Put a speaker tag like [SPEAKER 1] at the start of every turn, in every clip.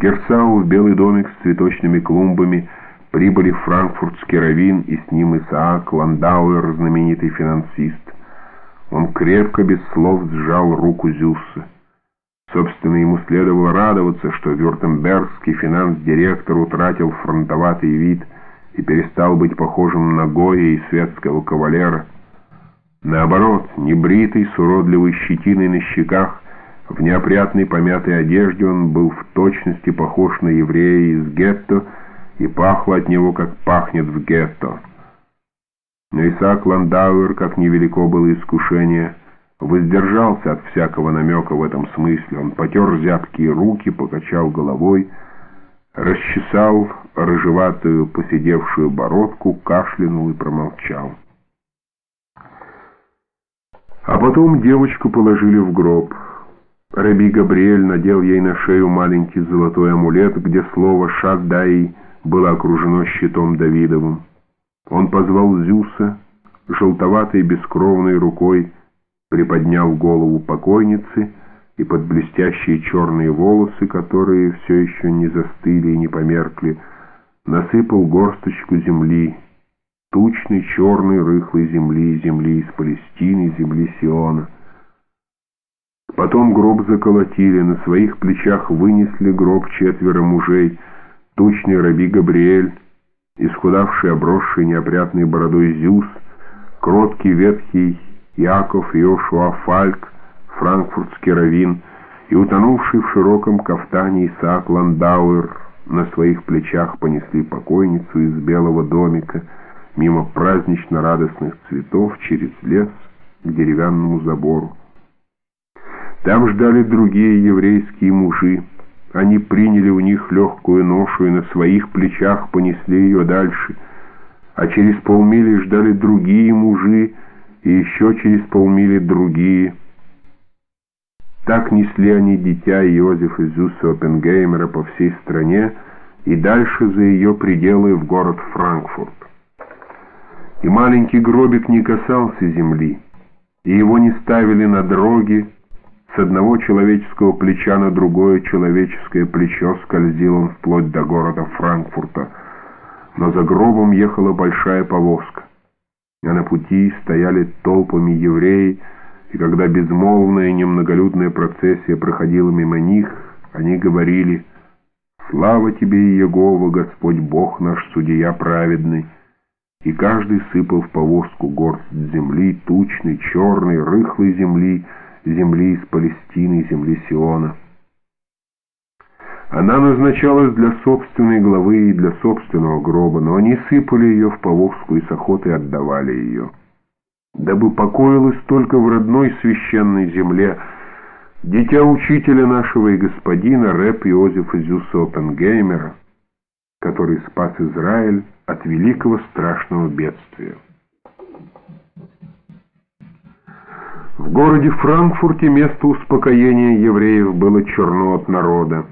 [SPEAKER 1] Герсау, в белый домик с цветочными клумбами, прибыли франкфуртский раввин и с ним Исаак Ландауэр, знаменитый финансист. Он крепко, без слов, сжал руку Зюсса. Собственно, ему следовало радоваться, что вюртембергский финанс-директор утратил фронтоватый вид и перестал быть похожим на Гоя и светского кавалера. Наоборот, небритый, с уродливой щетиной на щеках, в неопрятной помятой одежде он был в точности похож на еврея из гетто и пахло от него, как пахнет в гетто. Но Исаак Ландауэр, как невелико было искушение, воздержался от всякого намека в этом смысле. Он потер зябкие руки, покачал головой, расчесал рыжеватую поседевшую бородку, кашлянул и промолчал. А потом девочку положили в гроб. Раби Габриэль надел ей на шею маленький золотой амулет, где слово «Шаддай» было окружено щитом Давидовым. Он позвал Зюса, желтоватой бескровной рукой приподнял голову покойницы и под блестящие черные волосы, которые все еще не застыли и не померкли, насыпал горсточку земли, тучной черной рыхлой земли, земли из Палестины, земли Сиона. Потом гроб заколотили, на своих плечах вынесли гроб четверо мужей, тучный раби Габриэль, исхудавший, обросший неопрятной бородой Зюс, кроткий, ветхий Яков Йошуа Фальк, франкфуртский раввин, и утонувший в широком кафтане Исаак Ландауэр на своих плечах понесли покойницу из белого домика мимо празднично-радостных цветов через лес к деревянному забору. Там ждали другие еврейские мужи, они приняли у них легкую ношу и на своих плечах понесли ее дальше, а через полмили ждали другие мужи, и еще через полмили другие. Так несли они дитя Иозефа Зюса Оппенгеймера по всей стране и дальше за ее пределы в город Франкфурт. И маленький гробик не касался земли, и его не ставили на дороги, с одного человеческого плеча на другое человеческое плечо скользил он вплоть до города Франкфурта, но за гробом ехала большая повозка. А на пути стояли толпами евреи, и когда безмолвная немноголюдная процессия проходила мимо них, они говорили «Слава тебе, Иегова, Господь Бог наш, судья праведный!» И каждый сыпал в повозку горсть земли, тучной, черной, рыхлой земли, земли из Палестины, земли Сиона. Она назначалась для собственной главы и для собственного гроба, но они сыпали ее в повозку и с охотой отдавали ее. Дабы покоилась только в родной священной земле, дитя учителя нашего и господина рэп Иозефа Зюса Оппенгеймера, который спас Израиль от великого страшного бедствия. В городе Франкфурте место успокоения евреев было черно от народа.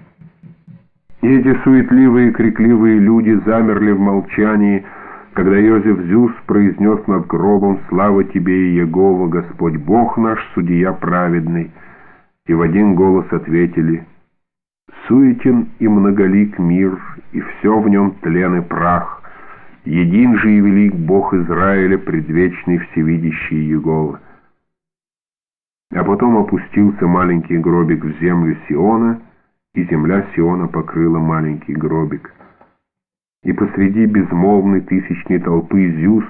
[SPEAKER 1] И эти суетливые, крикливые люди замерли в молчании, когда Йозеф Зюс произнес над гробом «Слава тебе, Иегова, Господь Бог наш, судья праведный!» И в один голос ответили «Суетен и многолик мир, и все в нем тлен и прах, един же и велик Бог Израиля, предвечный всевидящий Егова». А потом опустился маленький гробик в землю Сиона, и земля Сиона покрыла маленький гробик. И посреди безмолвной тысячной толпы Зюс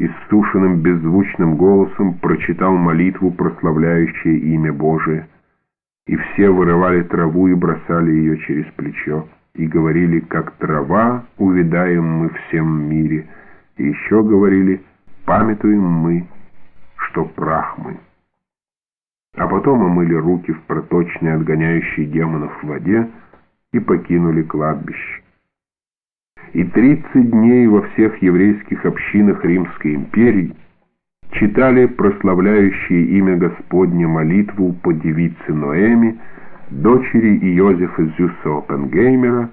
[SPEAKER 1] иссушенным беззвучным голосом прочитал молитву, прославляющую имя Божие. И все вырывали траву и бросали ее через плечо, и говорили, как трава увядаем мы всем мире, и еще говорили, памятуем мы, что прах мы. А потом омыли руки в проточной, отгоняющей демонов в воде, и покинули кладбище. И тридцать дней во всех еврейских общинах Римской империи читали прославляющие имя Господне молитву по девице Ноэме, дочери Иозефа Зюса Оппенгеймера,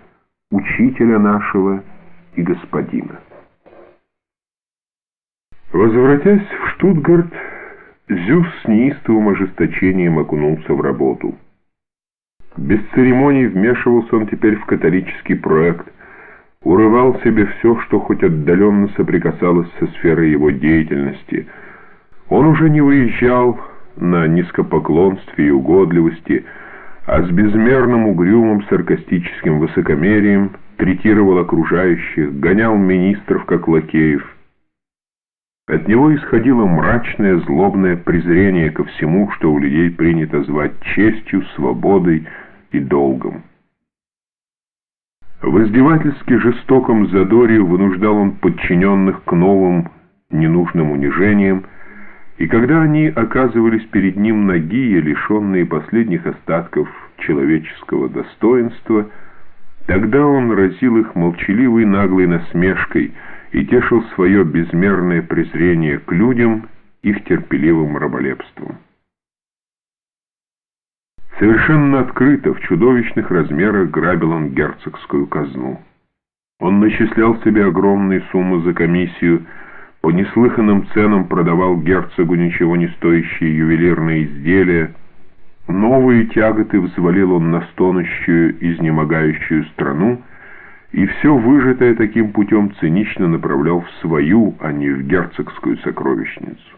[SPEAKER 1] учителя нашего и господина. Возвратясь в Штутгарт, Зюс с неистовым ожесточением окунулся в работу. Без церемоний вмешивался он теперь в католический проект, урывал себе все, что хоть отдаленно соприкасалось со сферой его деятельности. Он уже не выезжал на низкопоклонстве и угодливости, а с безмерным угрюмым саркастическим высокомерием третировал окружающих, гонял министров как лакеев. От него исходило мрачное, злобное презрение ко всему, что у людей принято звать честью, свободой и долгом. В издевательски жестоком задоре вынуждал он подчиненных к новым ненужным унижениям, и когда они оказывались перед ним ноги, лишенные последних остатков человеческого достоинства, тогда он разил их молчаливой наглой насмешкой и тешил свое безмерное презрение к людям их терпеливым раболепством. Совершенно открыто, в чудовищных размерах грабил он герцогскую казну. Он начислял себе огромные суммы за комиссию, по неслыханным ценам продавал герцогу ничего не стоящие ювелирные изделия. Новые тяготы взвалил он на стонущую, изнемогающую страну, и все выжитое таким путем цинично направлял в свою, а не в герцогскую сокровищницу.